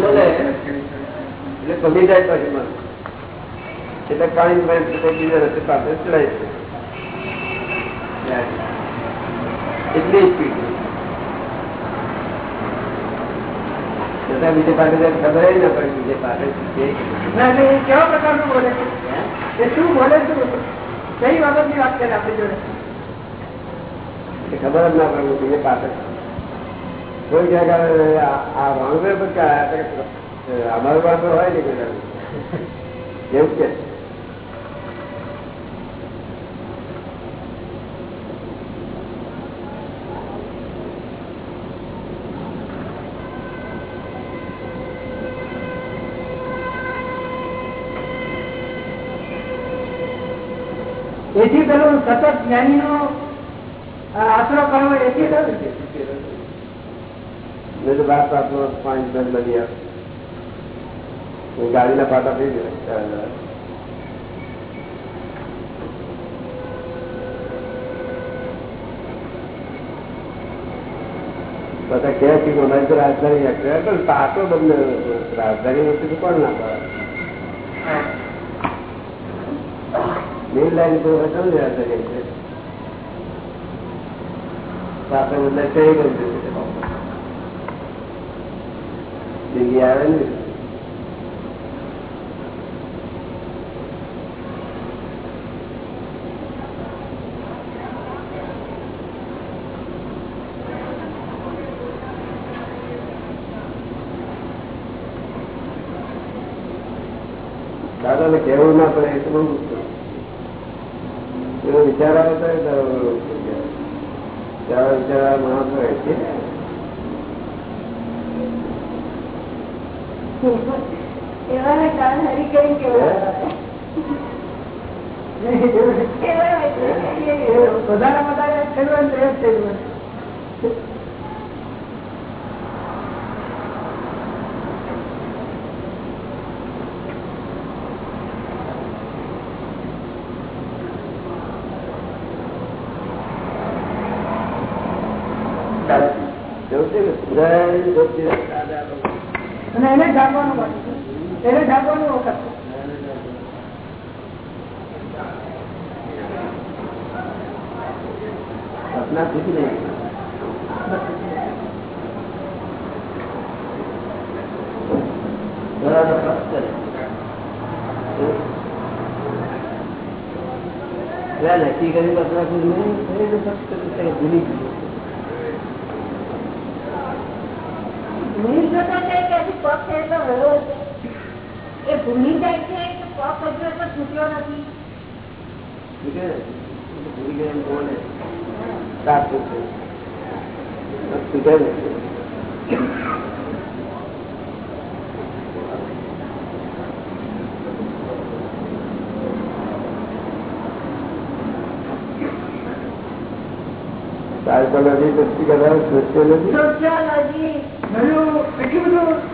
બોલે એટલે કમી જાય પછી મને એટલે કાળી બીજા રસ્તે પાસે ચડાય છે એટલી સ્પીડ બીજે પાસે ખબર ના પડે બીજે પાસે કેવા પ્રકારનું બોલે છે શું બોલે શું કઈ બાબતની વાત કરે આપણી જોડે ખબર જ ના પડે બીજે પાસે કોઈ આ વાંગવે અમારું પાસે હોય ને કોઈ એવું કે. એથી પેલું સતત જ્ઞાની નો આશરો કરવો એથી પાંચ બધી હું ગાડીના પાટા થઈ જાય બધા કે રાજધાની પણ પાટો બંને રાજધાની વસ્તુ કોણ ના પડે મેન લાઈન તો સમજ રાજધાની છે. પાટો બધા કઈ ગયું જગ્યા આવે ને દાદા ને કેવું ના પડે એ તો બહુ વિચાર આવે તો વિચાર હોય છે. એવાને કાન હરી કરી કેવા વધારે વધારે થયું તો એ જ થયું એવું છે કે સુધારેલી ભક્તિ દાદા અને એને ઢાંકવાનું વખત સપના શીખી નહીં નક્કી કરી કરે, ભૂલી ગયું. ભૂલી જતો છે કે હજી પગ ખેડતો રહ્યો છે એ ભૂલી જાય છે કે પગ હજુ તો છૂટ્યો નથી ભૂલી ગયા ને? ભૂલી ગયા એમ બોલે સાચું છે છૂટે નહીં. સાયકોલોજી દૃષ્ટિ કરતા સોશિયોલોજી સોશિયોલોજી બધું એટલું બધું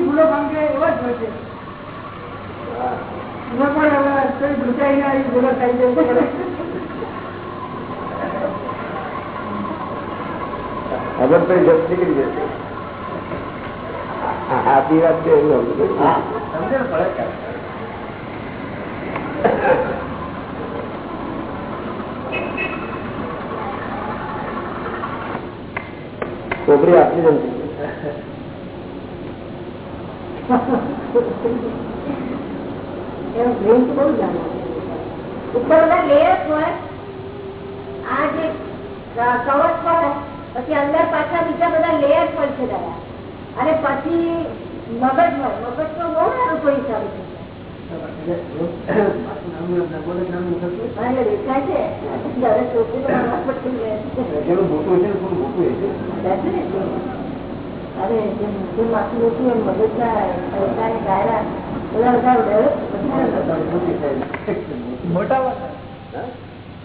ભૂલ ભાંગે એવા જ છે. જશે. હાથી વાત છે એવું સમજો. છોકરી આપી દઉં. એનું ડ્રીમ તો ઉપર બધા લેયર્સ હોય. આ જે કવચ હોય પછી અંદર પાછા બીજા બધા લેયર હોય છે દાદા. અને પછી મગજ હોય, મગજ પર જાય જેનું મોટું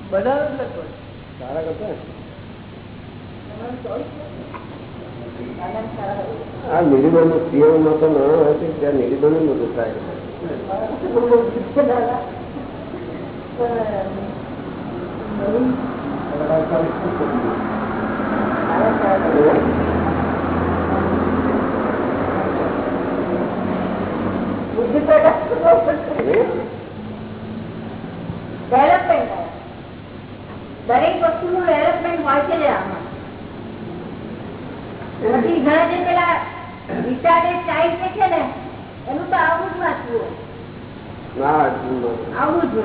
બધા બધા કરતા ને? તમારું ચોઈસ છે આનંદ સારા આ નિરીબન સ્ત્રીઓમાં તો ન છે, ત્યાં નિરીબન બધું થાય. બુદ્ધિ ડેવલપમેન્ટ દરેક વસ્તુનું ડેવલપમેન્ટ હોય છે આમાં. પછી ઘણા જે પેલા રિટાર્ડેડ ચાઇલ્ડ છે ને એનું તો આવું જ વાંચવું આવું જ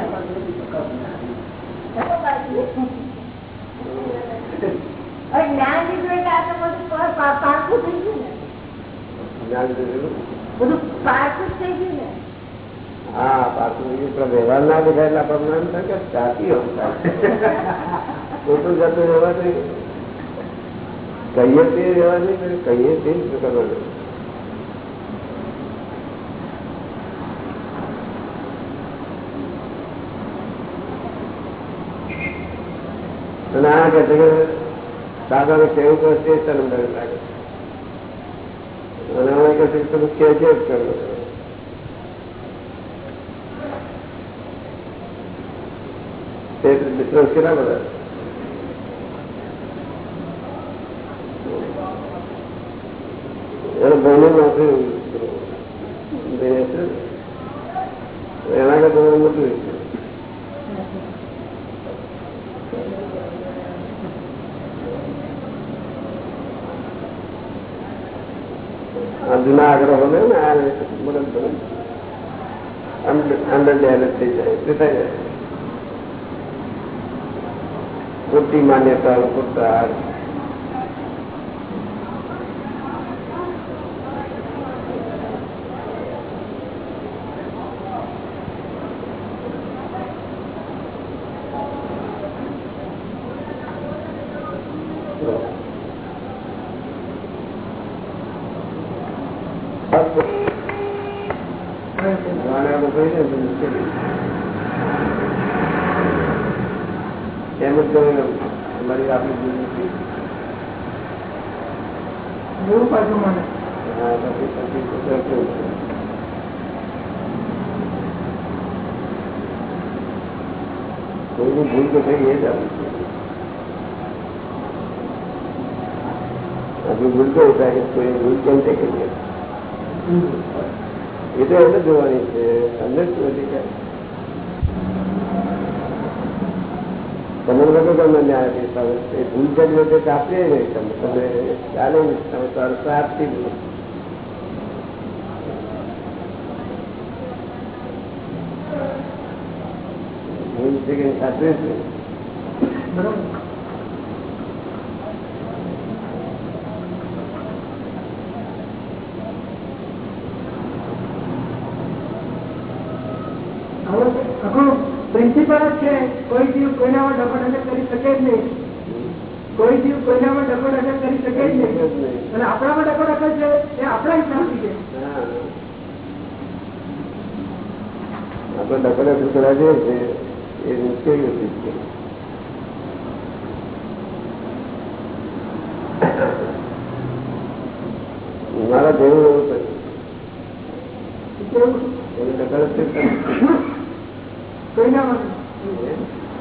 જ્ઞાન લીધું એટલે આ તો બધું પા- પા- પાકું થઈ ગયું ને. બધું પાકું જ થઈ ગયું ને. હા પાછું વ્યવહાર ના દેખાય એટલે આપણને એમ થાય કે જાતિ હોય. ખોટું જતું રહેવા દે કહીએ તે રહેવા જોઈએ કહીએ તે જ કરવા જોઈએ અને આ કે છે દાદાને કેવું તો તે શરમ લાગે. અને હવે કહે છે કે તમે કે છે જ કરો. તે ડિફરન્સ કેટલા બધા? એને કરતા મોટું જૂના આગ્રહો ને, આ અંદર ડેમેજ થઈ જાય તે થઈ જાય ખોટી માન્યતા ખોટા ગાણા તો કહી દે તો મુશ્કેલી. એમ જ કરીને અમારી આપણી ભૂલ નથી. એવું પાછું મને હા, પછી પછી તો કેવું છે. કોઈની ભૂલ તો થઈ એ જ આપણી છે. આપણી ભૂલ તો એવું થાય કે કોઈ ભૂલ કેમ થઈ ગઈ એ તો એને જોવાની છે અમને જ નથી તમે લોકો તમને ન્યાય આપીશ તમે એ ભૂલ વખતે કાપીએ નહીં. તમે તમે ચાલે તમે તરફ આપતી ભૂલ છે કે સાચવી છે? બરોબર હવે આખું પ્રિન્સિપલ જ છે કોઈ જીવ કોઈનામાં ડબલ કરી શકે જ નહીં. કોઈ જીવ કોઈનામાં ડબલ કરી શકે જ નહીં. અને આપણામાં ડબલ છે એ આપણા હિસાબથી છે. આપણે ડબલ કરવા જોઈએ છે એ મુશ્કેલી હતી મારા જેવું એવું ડબલ જ કોઈનામાં?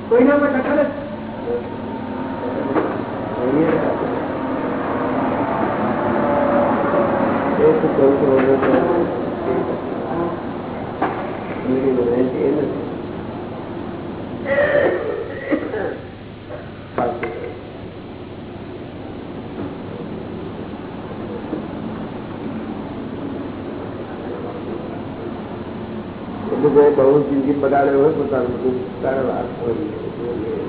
કોઈનામાં જે બહુ જિંદગી બગાડે હોય પોતાનું તારે વાત હોય.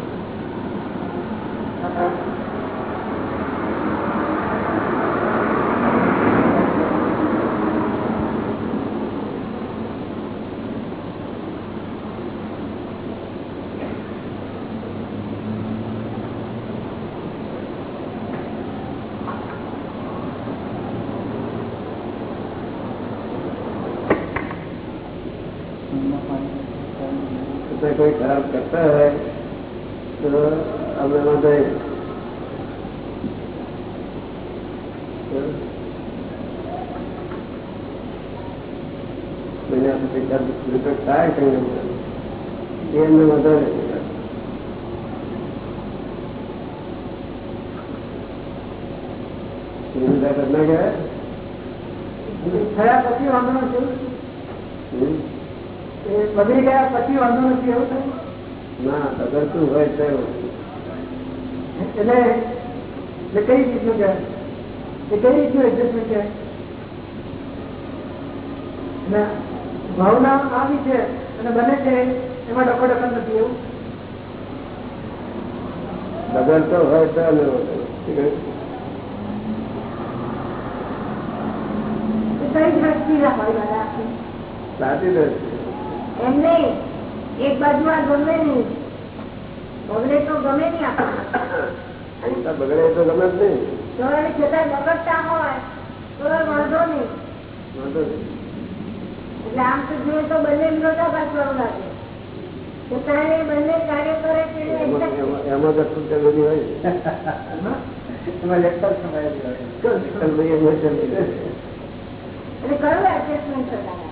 બગડી ગયા પછી વાંધો નથી એવું થયું? ના બગડતું હોય તો એટલે એટલે કઈ રીતનું કે એ કઈ રીતનું એડજસ્ટમેન્ટ છે ભાવના આવી છે અને બને છે એમાં ડખો ડખો નથી એવું? બગડતો હોય તો દ્રષ્ટિ સાચી દસ એમ નહીં એક બાજુ આ ગમે નહીં. બગડે તો ગમે નહીં આપણને. બગડે તો ગમે જ નહીં. તો છતાં બગડતા હોય તો વાંધો નહીં. એટલે આમ તો જોઈએ તો બંને વિરોધાભાસ વાળું લાગે છતાં એ બંને કાર્ય કરે છે એમાં શું કરવાની હોય એમાં લેક્ચર એમ એટલે કયું એડજસ્ટમેન્ટ થતા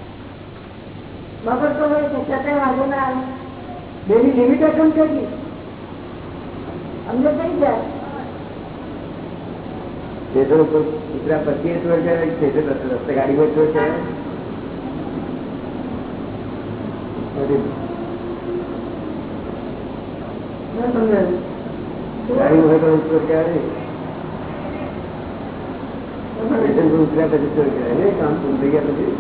બગડતો હોય છે છતાં વાંધો ના આવે. બેની લિમિટેશન કેટલી? અમને કઈ જાય? સ્ટેશન ઉપર ઉતર્યા પછી એ ચોર કહેવાય કે સ્ટેશન રસ્તે ચોર કહેવાય ન હોય તો ચોર કહેવાય નહીં સ્ટેશન પર ઉતર્યા પછી કામ પૂરું થઈ ગયા પછી.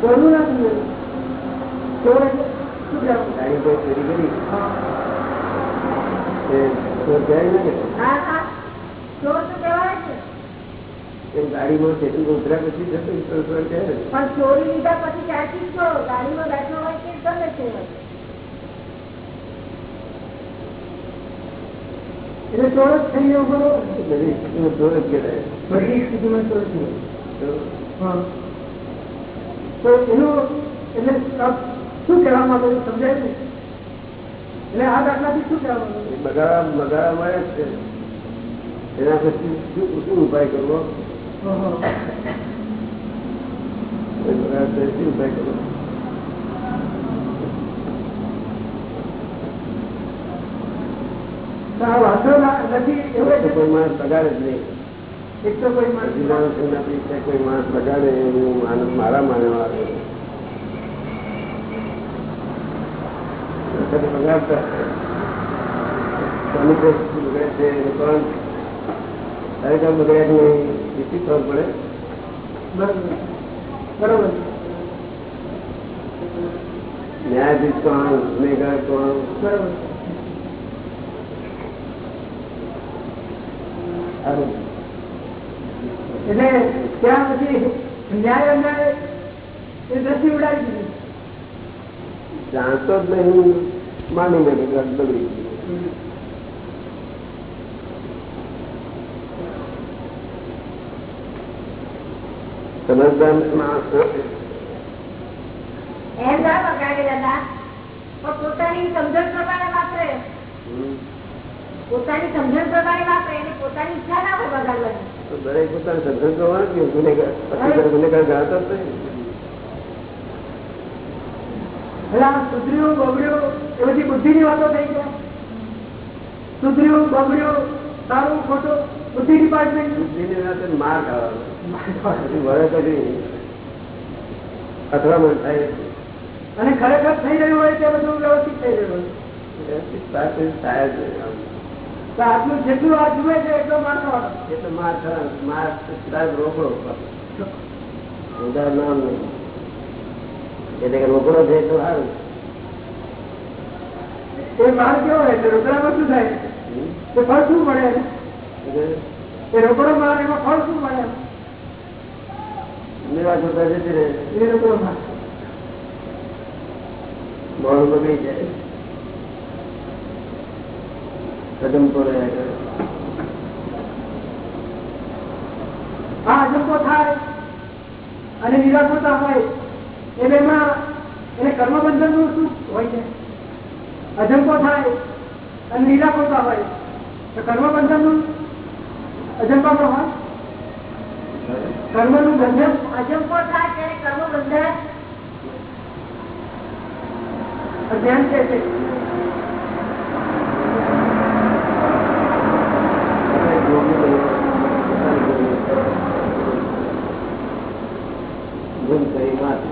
ચોરું ચોરું ના સમજાયું ચોર એટલે શું કહેવું ગાડી માં તો છે પર ઉતર્યા પછી જતો. પણ ચોરી લીધા પછી ગાડીમાં બેઠો હોય કે ગમે તે એટલે ચોરસ થઈ ગયો બરોબર બધી સ્થિતિમાં ચોર જ કહેવાય. બધી સ્થિતિમાં ચોરસ હા. તો એનું એટલે શું કહેવા માંગો છો સમજાય ને એટલે આ દાખલાથી શું કહેવા માંગો? બગાડા બગાડા મળે છે. એના પછી શું શું ઉપાય કરવો? શું ઉપાય કરવો? બગાડે જ નહીં. કોઈ માણસ બગાડે એવું મારા માનવા આવે. બગાડતા. બગડે છે કોણ ખરેખર બગડ્યા નહીં એ ખબર પડે. બરોબર. બરોબર. ન્યાયાધીશ કોણ ગુનેગાર કોણ? બરોબર. એટલે ત્યાં પછી ન્યાય અંદર એ દ્રષ્ટિ ઉડાવી દીધી. જાણતો જ નહીં માની કે બગડી સમજદાર માણસ એમ ના બગાડે દાદા. પણ પોતાની સમજણ પ્રમાણે વાપરે. પોતાની સમજણ પ્રમાણે વાપરે એની પોતાની ઈચ્છા ના હોય બગાડવાની. તો દરેક પોતાને સંઘર્ષ જ નહીં. ગુનેગાર ગુનેગાર જાણતો જ નહીં. એ બધી બુદ્ધિની વાતો થઈ જાય સુધર્યું બગડ્યું સારું ખોટું બુદ્ધિ ડિપાર્ટમેન્ટ બુદ્ધિની સાથે માર ખાવાનો. પછી વળે અથડામણ થાય અને ખરેખર થઈ રહ્યું હોય તે બધું વ્યવસ્થિત થઈ રહ્યું વ્યવસ્થિત પાસે થાય. તો આટલું જેટલું જુએ છે એટલો માર ખાવાનો એ તો માર ખાવાનો. માર સાહેબ રોકડો ઉદાહરણ નામ નહીં એટલે કે રોકડો છે તો સારું એ માર કેવો હોય છે? રોકડામાં શું થાય તે ફળ શું મળે એ રોકડો માર એમાં ફળ શું મળે નિરાશ હોતા જતી રહે. એ રોકડો માર. બહુ બગડી જાય. કદમતો રહ્યા કરે આ અજંપો થાય અને નિરાશતા હોય એ બેમાં એને કર્મબંધનનું શું હોય છે? અજંપો થાય અને નિરાશતા હોય તો કર્મબંધનનું અજંપા પણ હોય? કર્મનું બંધન? અજંકો થાય ત્યારે કર્મ બંધાય અજ્ઞાન છે તે. ગુમ કરી માથે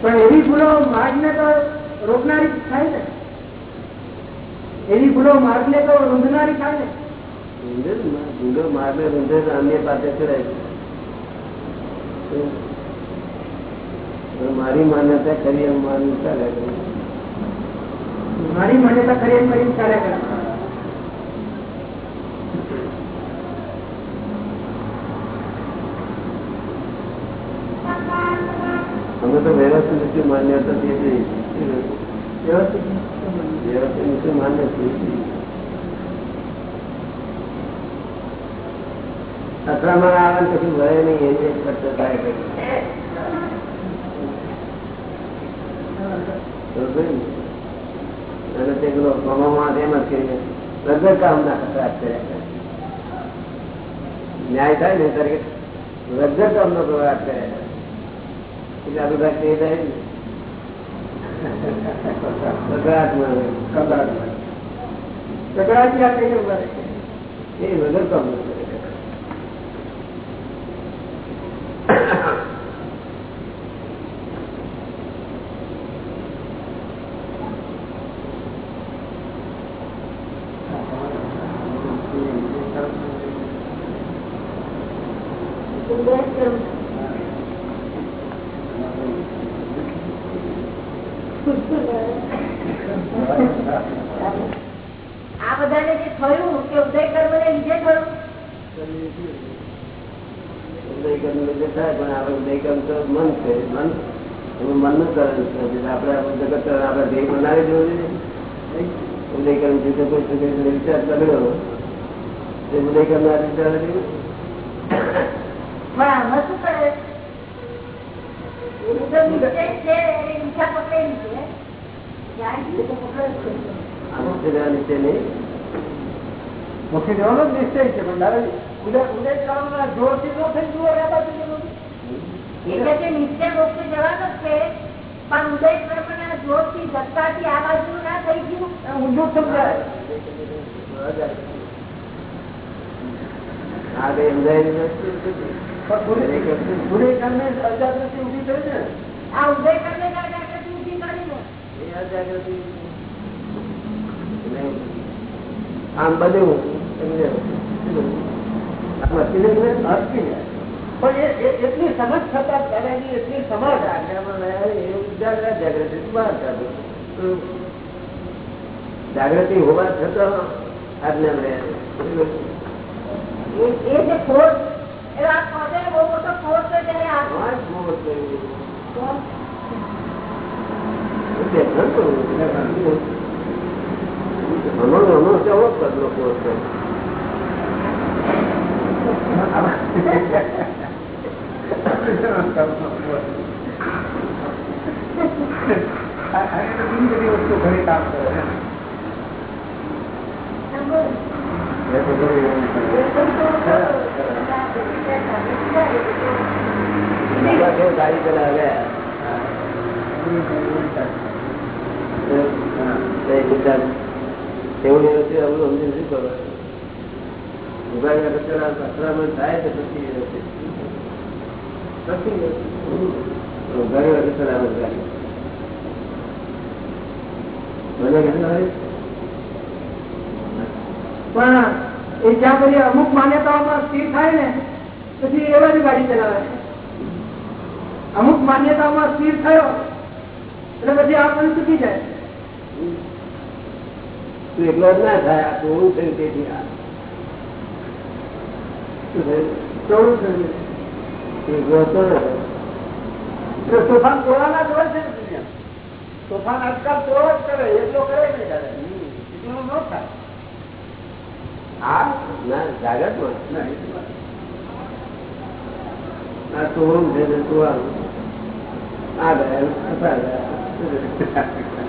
પણ એવી ભૂલો માર્ગને તો રોકનારી થાય ને એની ભૂલો મારને તો રૂંધનારી થાય ને ભૂલો મારને રૂંધે તો અન્ય પાસે ચડાય મારી માન્યતા કરી એમ માનવું ચાલે મારી માન્યતા કરી એમ કરીને ચાલ્યા અમે તો વ્યવસ્થિત રીતે માન્યતા દે માન્ય છીએ અથડામણ આવે કશું ભય નહીં એ કરતા થાય પછી. અને તે પેલો ગમામાં એમ જ કહીને વગર કામ ખતરા કર્યા ન્યાય થાય ને ત્યારે વગર કામ નો પ્રવાહ કર્યા કરે. એટલે આ બધા તે થાય ને. કદાચ. રહે. એ વગર કામ નો કરે. સુંદર કર્મ. આ બધાને જે થયું કે ઉદય કર્મ ને લીધે થયું ઉદયકર્મ લીધે થાય પણ આપણે ઉદયકર્મ તો મન છે મન એનું મનનું કરણ છે એટલે આપણે આપણું જગત કરણ આપણે ધ્યેય બનાવી દેવું જોઈએ ઉદયકર્મ છે તો કોઈ સુખે સુખે વિચાર કર્યો તે ઉદયકર્મ ના વિચાર નથી પણ આમાં શું કરે એની તો નિશ્ચય છે એની ઈચ્છા પકડેલી છે જ્યાં સુધી તો પકડે જ છે. આનું છે તેના નીચે નહીં મુખી દેવાનો જ નિશ્ચય છે પણ દાદાજી ઉદય ઉદય કર્મના જોરથી ન થઈ જુઓ રહેતા છે એ બધું. એ કે છે નિશ્ચય મોક્ષ જવાનો જ છે પણ ઉદય કર્મના જોરથી ધક્કાથી આ બાજુ ના થઈ ગયું. આ ઊંધું જ સમજાય આ કઈ સમજાય નથી. પણ ઉદય- ઉદય કર્મે અજાગૃતિ ઊભી થઈ છે આ ઉદય કર્મે ના જાગૃતિ ઊભી કરીને. એ અજાગૃતિ. એટલે આમ બધું સમજે. પણ એટલી સમજ થતા દાદાજી એટલી સમજ જાગૃતિ જાગૃતિ હોવા છતાં આજ્ઞા રહ્યા એ જે આ. બહુ મોટો. છે? ઘણું. છે. બધી વસ્તુ ઘણી કામ કરે ગાડી ચલાવે એવું એવું છે અવળું શું વખત થાય પણ એ જ્યાં પછી અમુક માન્યતાઓમાં સ્થિર થાય ને પછી એવા જ ગાડી ચલાવે અમુક માન્યતાઓમાં સ્થિર થયો એટલે પછી આ પણ ચૂકી જાય. એટલો જ ના થાય તો તોડું થયું તેથી આ. શું થયું? તોફાન તોડાના જ હોય છે તોફાન આજકાલ તોડ જ કરે એટલો કરે નહીં કરે એટલું ન થાય. આ ના એટલું આ તોડું છે તોડવાનું. આ ગયા આ ગયા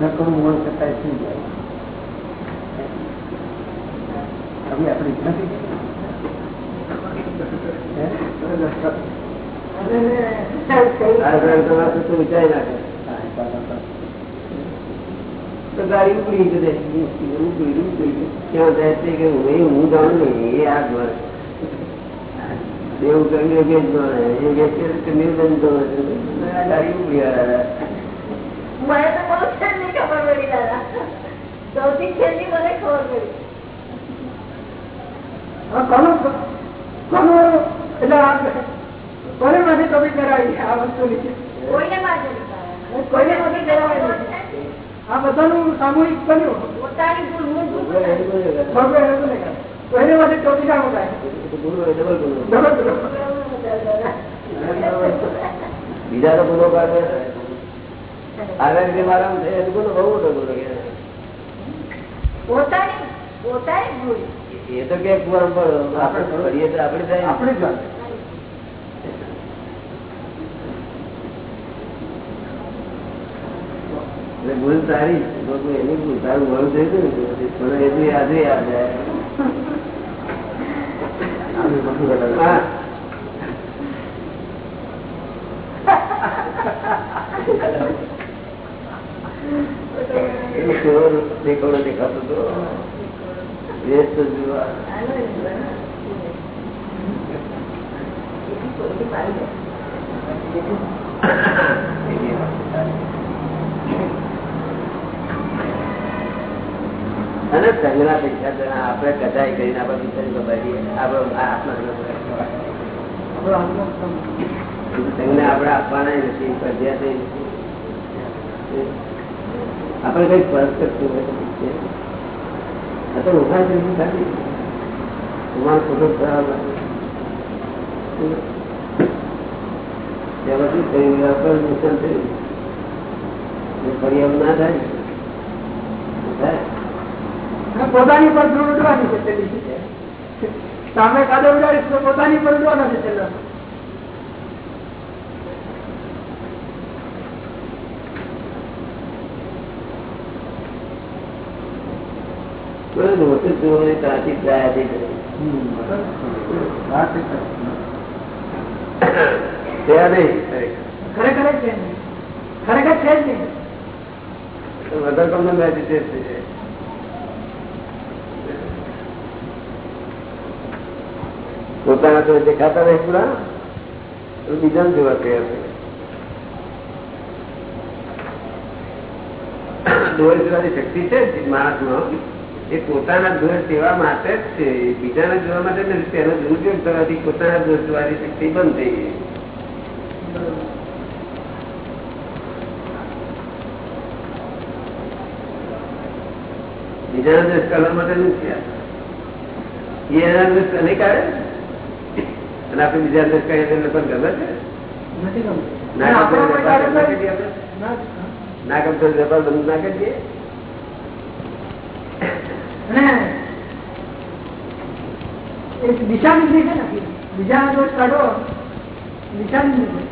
નકરું મોડ છતાંય થઈ જાય હવે આપણી નથી હે? આ ગ્રંથ તમારે તો વિચારી નાખે હા, બરાબર. તો ગાડી ઉપડી જશે ઉપડી ઉપડી ક્યાં જાય છે કે હું એ હું જાણું નહીં એ આ જ મળે દેવું કર્યું એ જ મળે એ વ્યક્તિ કે નિર્બંધ મળે આ ગાડી ઉપડી આવે મને તો બહુ છેલ્લી ખબર પડી દાદા સૌથી છેલ્લી મને ખબર પડી હા, કોનું કોનું એટલે આ કોને માંથી ટોપિક કરાવી આ વસ્તુની કોઈને માટે નહીં. કોઈને માંથી કરાવાય નથી. આ બધાનું સામૂહિક બન્યું. પોતાની ભૂલ હું. તો એને ગુનો એ ડબલ ગુનો. બીજા તો ગુનો કરે આગળ રીતે મારા છે ગુનો બહુ મોટો ગુનો. પોતાની પોતાની ભૂલ. એ તો કે આપણે કરીએ તો આપણે થાય આપણી જ વાત એટલે ભૂલ તારી એની ભૂલ તારું ભરું થઈ ગયું ને એ બી હાજરી યાદ જાય. દેખાડો દેખાતો હતો જોવા. અને સંઘના પૈસા આપણે કદાય કરીને આપણે આપણે આપણે આપવાના નથી ફરજિયાત આપણે કઈ ફરક કરતું હોય તો છે ઊભા છે તમારો ફોટો ખરાબ ત્યાં બધું થયું નુકસાન થયું. એ ફરી આવું ના થાય. થાય. પોતાની પર ધૂળ ઉડવાની છે છેલ્લી સામે કાદો ઉડાડીશ તો પોતાની પર ઉડવાના છે ખરેખર. છે ખરેખર છે જ નહીં. તમને મેડિટેટ થઈ જાય પોતાના તો દેખાતા રહે પૂરા. બીજા જોવા તૈયાર છે. દોર જોવાની શક્તિ છે એ પોતાના દોર સેવા માટે જ છે. બીજાના જોવા માટે નથી. તેનો પોતાના દોર શક્તિ બંધ થઈ ગઈ. બીજાના દોષ કરવા માટે નથી એના દોષ કાઢે અને આપણે બીજા દોષ કહીએ તો પણ ગમે છે? ના ગમતો વેપાર બંધ? ના- દિશા છે ને બીજા દોષ કાઢો દિશા નીતિ છે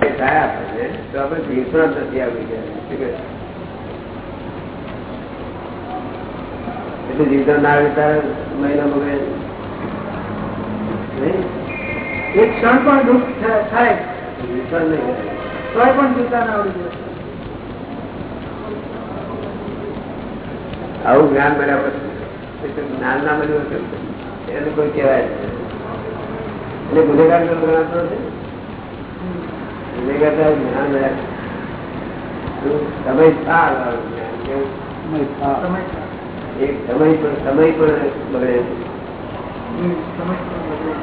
એ થાય આપણને તો આપણે જીવતા નથી આવી ગયા શું કહે? એટલે જીવતા ના આવે ત્યારે મહિના બગડે નહીં? એક ક્ષણ પણ દુઃખ થ- થાય જીવતા નહીં થાય. તોય પણ ચિંતા ના આવડી જોઈએ આવું જ્ઞાન મળ્યા પછી એ તો જ્ઞાન ના મળ્યું હશે એને કોઈ કહેવાય જ નહીં. એટલે ગુનેગાર તો ગણાતો નથી એને કરતા જ્ઞાન રહ્યા. સમય સાર એક સમય પણ સમય પણ બગડે છે. સમય પણ બદલે.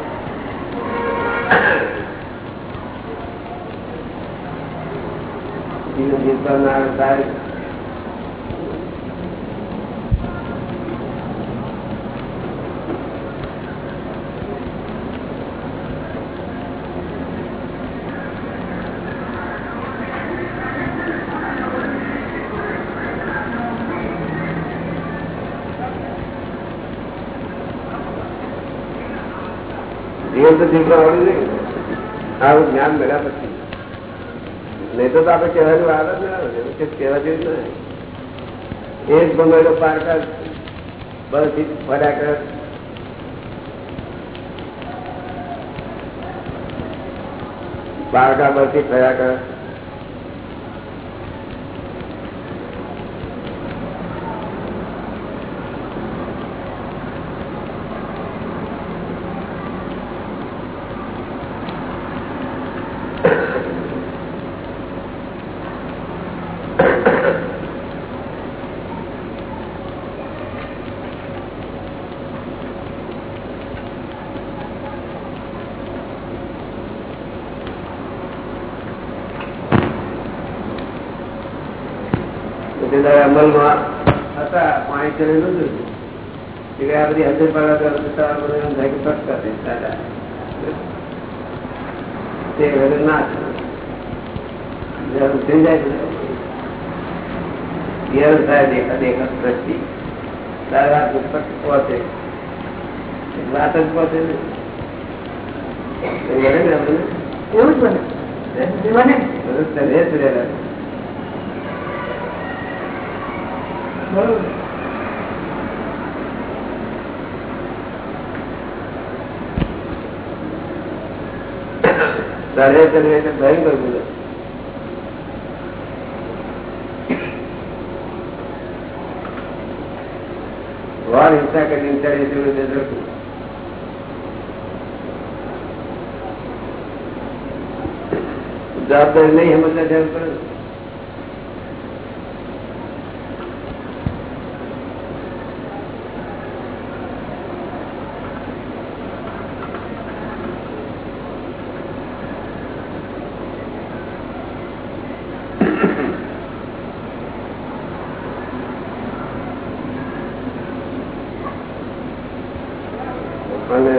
તો જીવવા વાળું નહીં આવું જ્ઞાન મળ્યા પછી. નહીં તો આપણે કહેવાની વાત જ ના આવે કે કહેવા જેવું જ નહીં એ જ બંગલો પારકા બસ ફર્યા કરે. પારકા બસથી ફર્યા કરે. તે અમલમાં હતા પાણી ચડેલું હતું કે આ બધી અંદર પાડા થાય કે દાદા. તે વગર ના. થઈ જાય છે થાય દેખા દેખા દ્રષ્ટિ. પહોંચે. વાત જ પહોંચે એવું જ બને. બને. રહેલા. ચલે ચલે એટલે ભયંકર બોલે વાર હિંસા કરી હિંસા એટલું બધું. જવાબદારી નહીં સમજતા જરૂર પડે અને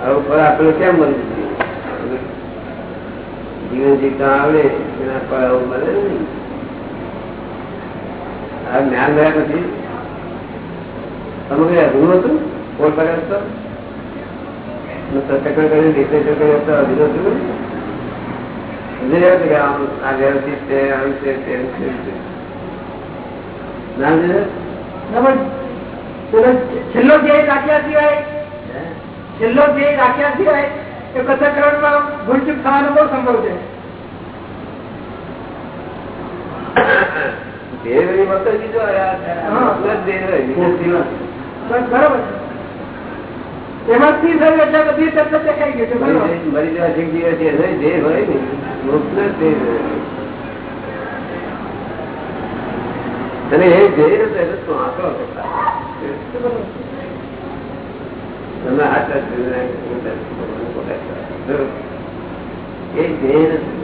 આવું ફળ આપણે કેમ મળવું જીવન જીવતા આવડે એના ફળ આવું આ જ્ઞાન રહ્યા નથી તમે કઈ અઘરું હતું? કોલ કર્યો? હતો છે આમ છે છેલ્લો ધ્યેય રાખ્યા સિવાય? છેલ્લો ધ્યેય રાખ્યા સિવાય એ પૃથ્થકરણમાં ભૂલચૂક થવાનો બહુ સંભવ છે. ધ્યેય વળી મત જ બીજો આ- આ હા. મતલબ ધ્યેય હોય, બીજો ધ્યેય હોય. બસ બરોબર છે. એમાં સ્થિર થયું એટલે બધી તત્વ ગયું છે મરી જવા હોય, ને. અને એ ધ્યેય એટલે આંકડો કરતા તમે હાથ એ નથી.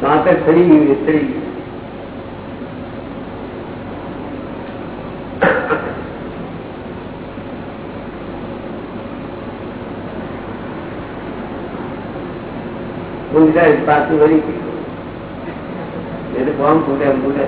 સાંકળ ગયું. ચડી ગયું ઊંઘાય પાછું વળી ગયું એટલે બોમ્બ ફૂટે ફૂટે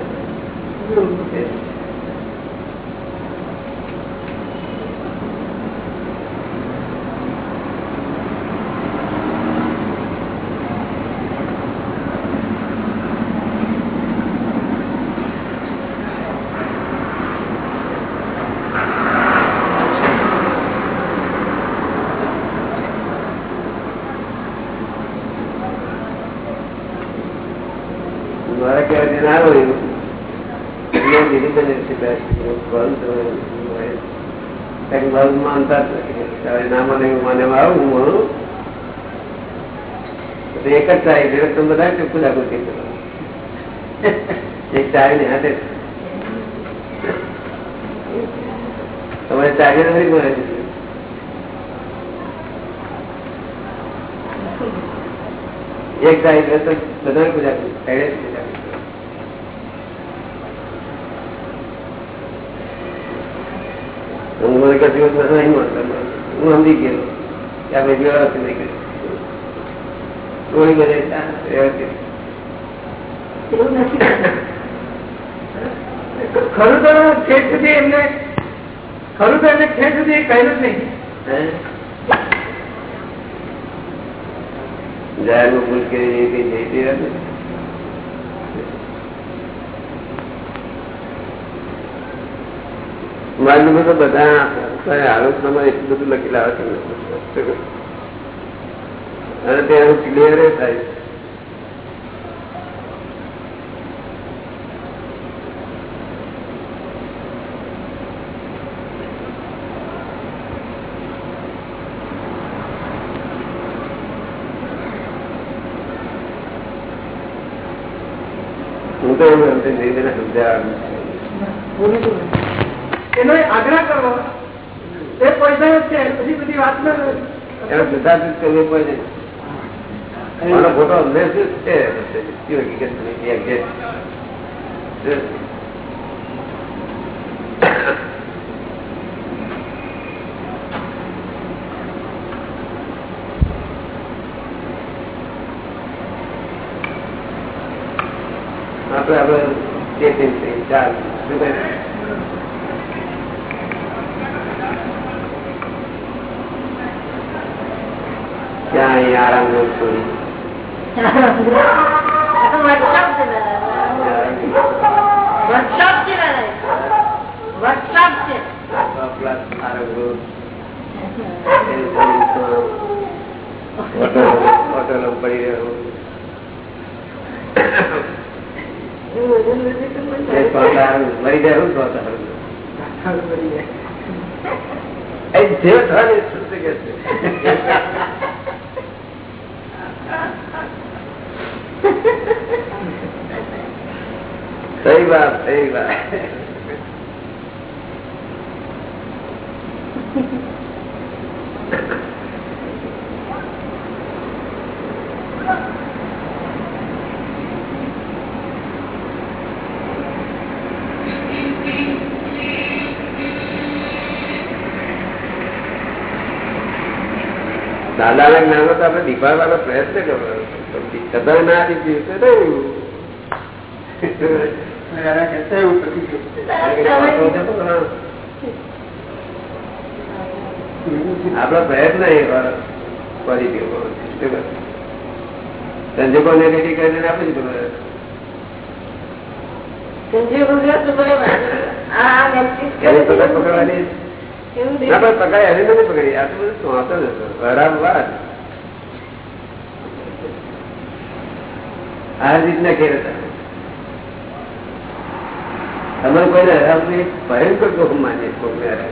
મારા કહેવાથી ના હોય એવું. એટલે દીદી બને છે બેસ્ટ. ફળ તો હોય. કંઈક બહુ માનતા જ નથી. હવે ના મને આવું એક જ ચાય એટલે તમે બધા ચોખ્ખું લાગુ થઈ ગયો એક ચાય ને હાથે. તમારે ચાહે નથી મળે એક એટલે બધા પૂજા કરું ચાય જ પૂજા કરું. હું મને કશું વસ્તુ નહીં મળતો હું સમજી ગયો કે આપણે વ્યવસ્થિત નહીં કર્યું થોડી બધે વ્યવસ્થિત એવું નથી ખરું તો ઠેઠ સુધી એમને ખરું તો એમને ઠેઠ સુધી કહ્યું જ નહીં જાહેરમાં ભૂલ કરી કઈ જઈ રહ્યા મારું તો બધા આલોચનામાં એટલું બધું લખી આવે છે. અને તે ક્લિયર થાય. હું તો એવું નહીં તેને સમજાવવાનું એનો એ આગ્રહ કરવો આપડે જ છે પછી બધી કહે ક્યાં અહીં આરામ નો છોડી વર્કશોપ છે વર્કશોપ છે વર્કશોપ છે પ્લસ આરામ નો હોટલો પડી રહ્યો મરી જાય જે થાય શું કે છે? સહી વાત સહી વાત. દાદાના જ્ઞાનો તો આપણે દીપાડવાનો પ્રયત્ન કરવાનો કદર ના દીધી તો આપડો પ્રયત્ન એ પોઝિટિવ સંજોગો નેગેટિવ કરીને આપી દીધું સંજોગો પકડવાની ના, પણ પકડાય એને નથી પકડી. આ તો બધું સોંતો જ હતો. બરાબર વાત આ રીતના ખેર હતા. તમારે કોઈને હરાવતું એક ભયંકર જોખમ માનીએ કોઈને હરાવે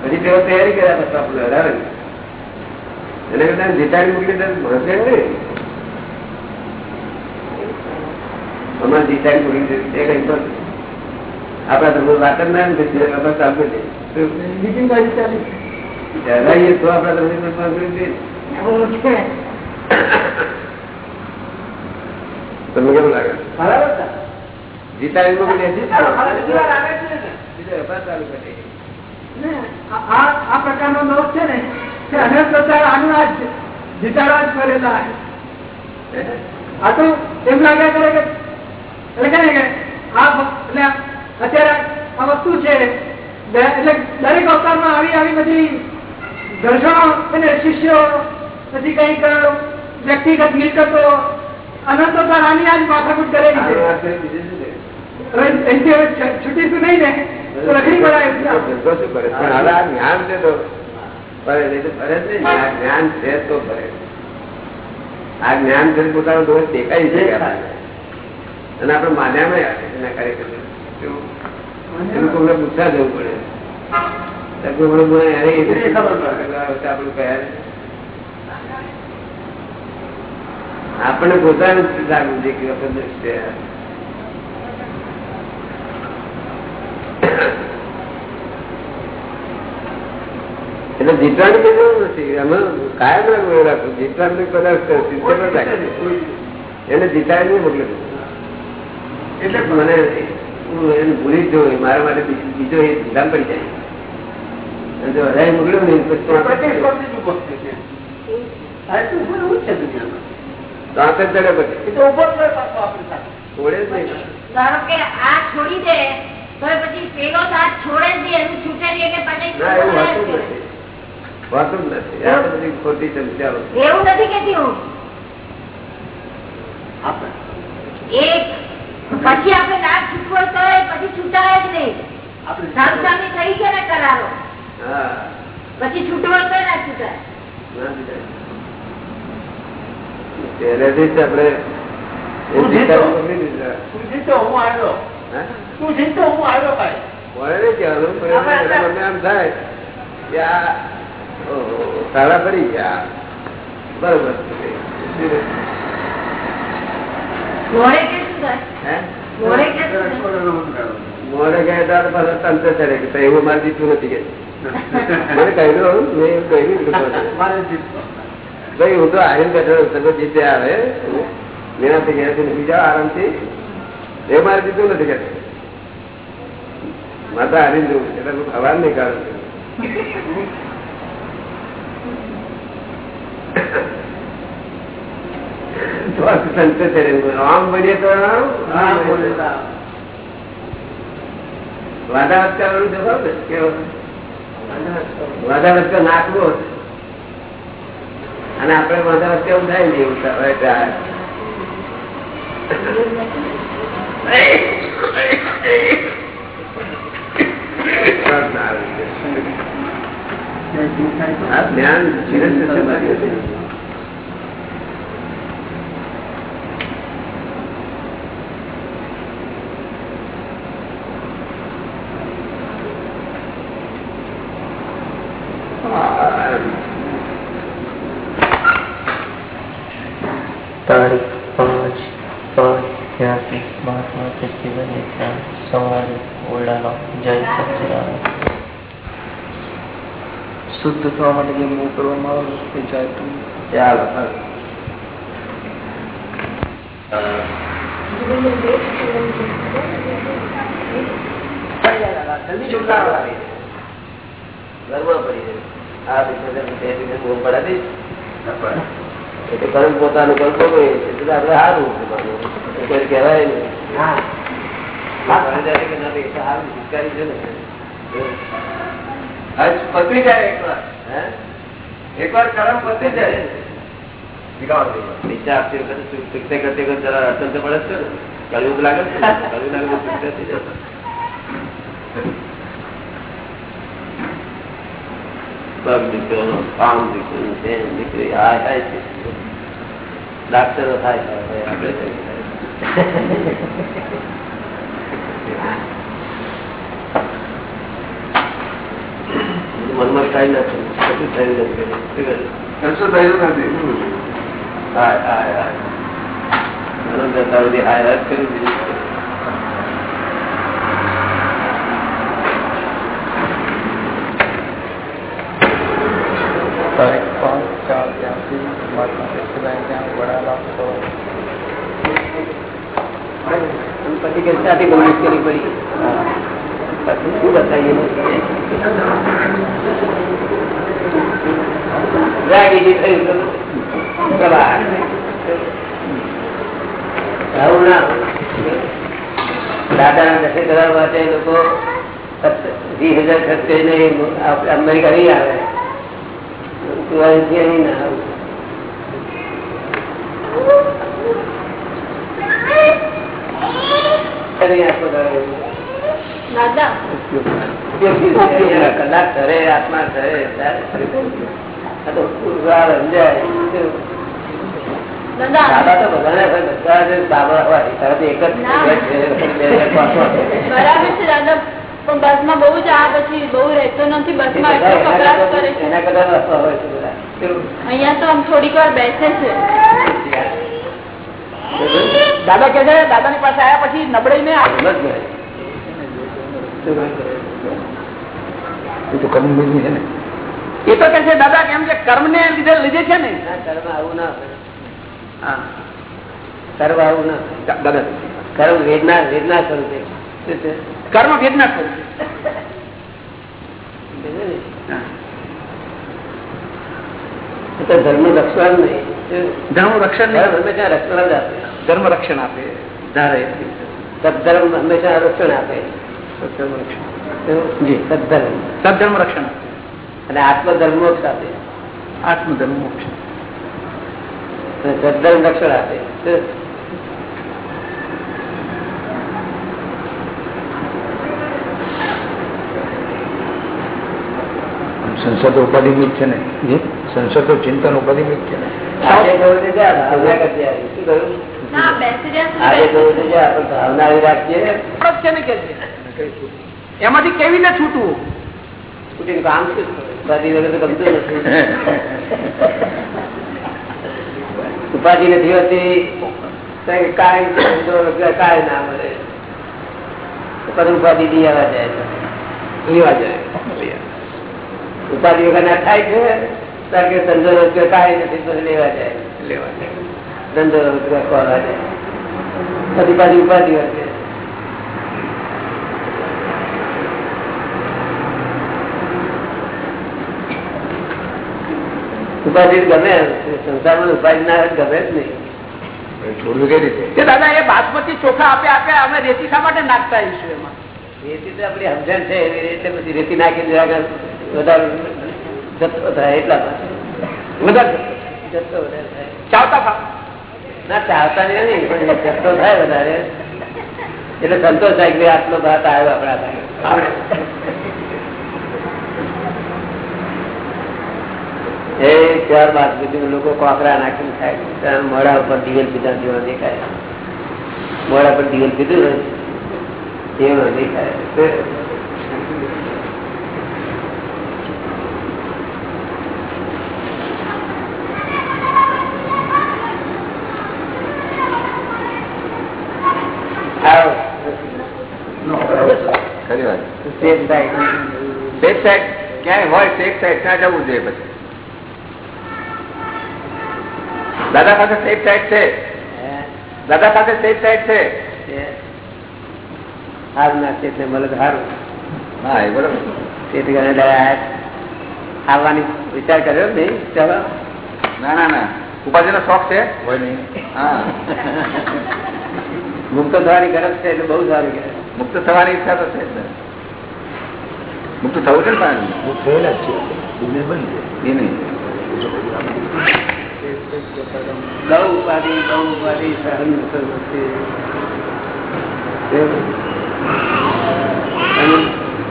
પછી તેઓ તૈયારી કર્યા પછી આપણે હરાવે ને. એને કરતા જીતાડી મૂકી દે ભણશે નહીં અમારે જીતાડી મૂકી દે. એ કઈ પણ આપડા તમે વાત જ ના ને, પછી આપણે ચાલુ દે. જીતાડી આ પ્રકારનો નવ છે ને તે અનેક પ્રકાર આનું આ જ જ કરેલા આ તો એમ લાગ્યા કરે કે એટલે કે આ અત્યારે આ વસ્તુ છે? એટલે દરેક અવતારમાં આવી આવી બધી ઘર્ષણો અને શિષ્યો પછી કંઈક વ્યક્તિગત મિલકતો અનંતો તો આની આજ માથાકૂટ કરેલી છે. છૂટીશું નહીં ને તો રખડી પડાય જ્ઞાન છે તો જ્ઞાન છે તો ફરે આ જ્ઞાન છે પોતાનો દોષ દેખાય છે અને આપણે માન્યામાં એના કાર્યક્રમ એનું કોઈને પૂછવા જવું પડે. કયા આપણને પોતાનું લાગવું છે કે. એટલે જીતવાની કઈ જરૂર નથી. અમે કાયમ રાખવું રાખવું જીતવાનું કદાચ સિદ્ધ એને જીતાય નહીં મોકલે એટલે મને હું એને ભૂલી જ જવું મારા માટે બીજો એ ધામ પડી જાય. અને જો હૃદય મોકલ્યું ને. છોડે જ નહીં. ધારો કે આ છોડી દે તો પછી પેલો સાથ છોડે જ નહીં એનું છૂટે નહીં એટલે પછી નથી. આ બધી ખોટી ચમચાઓ એવું નથી કેતી હું. એક પછી આપણે નાક છૂટવો તો પછી છૂટાય જ નહીં. સામસામી થઈ છે ને કરારો. પછી છૂટવો તો ના છૂટાય. પહેલેથી જ આપણે તું જીતો. હું આવ્યો. તું જીતો હું આવ્યો ભાઈ. પડી ગયા. બરોબર. મોડે ગયા ત્યારે તંત્ર ચડે કે તો એવું મારે જીતવું નથી કે. મને કહ્યું મેં એવું કહ્યું ભાઈ હું તો આવીને બેઠો તમે જીતે આવે. મેનાથી ગયા છે નીકળી જાઓ આરામથી. એ મારે જીતવું નથી કે. માતા હારી જવું એટલે હું ખબર નહીં કાઢું. આમ બનીએ તો. વાદા વચ્ચે ને વાદા વચ્ચે નાખવો અને આપણે વાદા વચ્ચે એવું થાય ને એવું. બસ આવે છે. ક્યાંય શું થાય તો? આ જ્ઞાન ધીરે ધીરે સમાધિ છે. તારીખ પાંચ પાંચ ત્યાંથી મહાત્મા ફેસ્ટિવલની ત્યાં સવારે ઓરડાનો જય સચિદાન શુદ્ધ થવા માટે જે મૂવ કરવામાં આવે તે જાય તો ચાલો એટલે કર્મ પોતાનું કર્મ ભોગવે છે એટલે આપણે સારું. કોઈ કહેવાય નહીં ભણી જાય એકવાર કરમ પતી જાય નીચે આપતી વખતે શીખતે કરતી વખતે જરા અડચણ તો પડે છે ને લાગે છે ને? લાગે તો થઈ જાય. પગ. ડાક્ટરો થાય? મનમાં કઈ નથી કશું થયું નથી? કશું થયું નથી હાય હાય હાય હાય કર્યું બીજું તારીખ પાંચ ચાર ત્યાંથી મહાત્મા ફેસ્ટિવલ ત્યાં વડાલા તો પછી કે ત્યાંથી બહુ મુશ્કેલી પડી શું બતાવીએ રાગીજી થયું તો પ્રવાહ. આવું ના દાદાના દર્શન કરવા માટે લોકો વીસ હજાર ખર્ચે નહીં આપણે અમેરિકા નહીં આવે. તું ના આવું. કરી આપો. દાદા. કલાક ધરે આત્મા ધરે તો પુરવાર દાદા તો બધાને બધા જ બાબા હોય એક જ બહુ જ આ પછી બહુ રહેતો નથી એટલો કકડાટ કરે છે? અહીંયા તો આમ થોડીક વાર બેસે છે. દાદા કે છે દાદા ની પાસે આવ્યા પછી નબળી ને. એ તો કર્મ બીજું છે ને એ તો કે છે દાદા કેમ કે કર્મ ને લીધે લીધે છે ને ના, કર્મ આવું ના હોય. હા કર્મ આવું ના હોય. દાદા કર્મ વેદના વેદના સ્વરૂપે શું છે? કર્મ વેદના સ્વરૂપ એ તો ધર્મ રક્ષણ નહીં શું? ધર્મ રક્ષણ ધર્મ નહીં હંમેશા રક્ષણ જ આપે ધર્મ રક્ષણ આપે ધારે સદધર્મ હંમેશા રક્ષણ આપે સત્ધર્મ રક્ષણ શું? જી. સદધર્મ સદધર્મ રક્ષણ આપે અને આત્મધર્મ મોક્ષ આપે આત્મધર્મ મોક્ષ અને સદધર્મ રક્ષણ આપે શું? સંસદ ઉપાધિમિત છે ને સંસદ ચિંતન ઉપાધિમિત છે ને આજે કહ્યું તે જા, ભાવના કરજે આવી. શું કહ્યું? ના બેસી જ્યાં આજે સુધી કહ્યું તે જા, પણ ભાવના આવી રાખીએ ફરક છે ને કે છે એમાંથી કેવી રીતે છૂટવું? સ્કૂટીનું કામ? ઉપાધિ વગર તો ગમતું નથી. ઉપાધિ નથી હોતી કાંઈ વગર કાંઈ ના મળે. તો ઉપાધિ જાય છે. જાય. ઉપાધિ વગર ના થાય છે કારણ કે ધંધો રોજગાર કાંઈ નથી તો લેવા જાય. લેવા જાય. ધંધો રોજગાર કરવા જાય. પછી પાછી ઉપાધિ વધે ઉપાધિ ગમે સંસારમાં ઉપાધિ ના ગમે જ નહીં. દાદા એ બાસમતી ચોખા આપે આપે અમે રેતી શા માટે નાખતા આવીશું એમાં? રેતી તો આપણી સમજણ છે એટલે પછી રેતી નાખીને વધારે જથ્થો થાય એટલા માટે વધારે? જથ્થો વધારે થાય. ચાવતા ના ચાવતા નહીં પણ જથ્થો થાય વધારે. એટલે સંતોષ થાય કે આટલો ભાત આવ્યો આપણા એ ત્યારબાદ બીજું લોકો કોકરા નાખીને ખાય ત્યાં મોડા ઉપર દિવેલ પીધા જેવા દેખાય મોડા પર દિવેલ પીધું ને એવો દેખાય આવો. ખરી વાત. સેફ થાય સેફ સાઈડ ક્યાંય હોય સેફ સાઈડ ત્યાં જવું જોઈએ પછી. દાદા પાસે સેફ સાઈડ છે. દાદા પાસે સેફ સાઈડ છે. સારું ના છે મળે હારું. હા એ બરોબર. તેથી કરીને આવવાની વિચાર કર્યો ને ચાલો. ના ના ના. ઉપાધિનો શોખ છે? હોય નહીં. હા. મુક્ત થવાની ગરજ છે એટલે બહુ સારી ગરજ. મુક્ત થવાની ઈચ્છા તો છે જ મુક્ત થવું છે ને પણ થયેલા જ છે બંધ છે. એ નહીં. ઉપાધિ ઉપાધિ સહન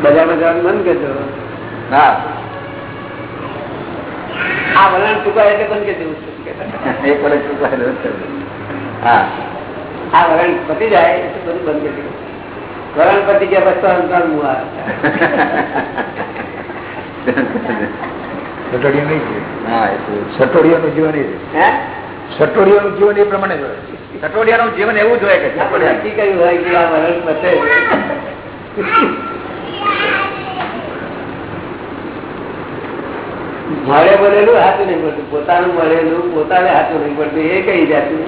બજારમાં જવાનું મન કરજો હા આ વલણ ચૂકાય એટલે બંધ કરી દેવું એક ચૂકવાયેલો હા. આ વલણ પતી જાય એટલે બધું બંધ કરી દેવું વલણ પતી ગયા પછી તો અંતર આ સટોડિયા નહીં જીવે હા સટોડિયાનું જીવન એ સટોડિયાનું જીવન એ પ્રમાણે જ હોય. સટોડિયાનું જીવન એવું જ કે નક્કી કર્યું હોય કે આ વલણ પતે. મળે બોલેલું હાથું નહીં પડતું. પોતાનું મળેલું પોતાને હાથું નહીં પડતું. એ કઈ જાતું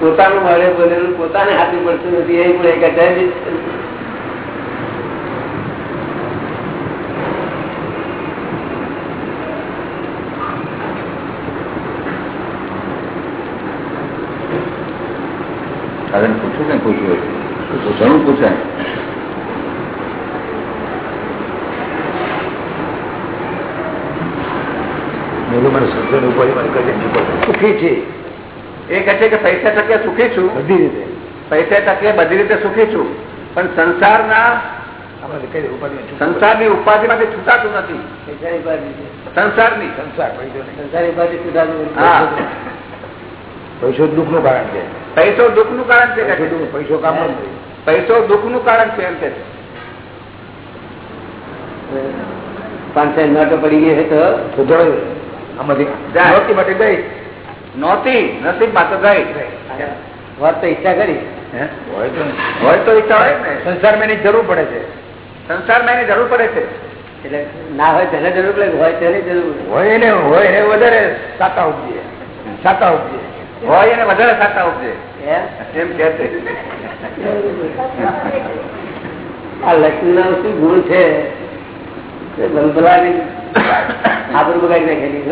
પોતાનું મળે બોલેલું પોતાને હાથું પડતું નથી. એ પણ એક અજાયબ જ છે. દાદાને પૂછ્યું કે પૂછ્યું હોય ઘણું પૂછાય મેં મારે સત્સંગ ઉપાધિ મારે કદી નહીં પડે સુખી છે એ કહે છે કે પૈસા ટકે સુખી છું બધી રીતે પૈસા ટકે બધી રીતે સુખી છું પણ સંસારના આપણે કઈ ઉપાધિ સંસારની ઉપાધિમાંથી છૂટાતું નથી પૈસાની બાજુ છે. સંસારની સંસાર પૈસો નહીં સંસારી બાજુ સુધારવું નથી. હા. પૈસો દુઃખનું કારણ છે પૈસો દુઃખનું કારણ છે કે પૈસો. કામ પૈસો દુઃખનું કારણ છે એમ કે છે. પાંચસો નોટો પડી ગઈ છે તો. નહોતી માટે ગઈ? નહોતી નસીબમાં તો ગઈ. વાત તો ઈચ્છા કરી. હે? હોય તો હોય તો ઈચ્છા હોય ને. સંસારમાં એની જરૂર પડે છે. સંસારમાં એની જરૂર પડે છે. એટલે ના હોય તેને જરૂર પડે હોય તેને જરૂર હોય એને હોય એને વધારે સાતા ઉપજીએ. સાતા ઉપજે હોય એને વધારે સાતા ઉપજે એમ? કે આ લક્ષ્મી નો શું ગુણ છે? આબરૂ બગાડી નાખેલી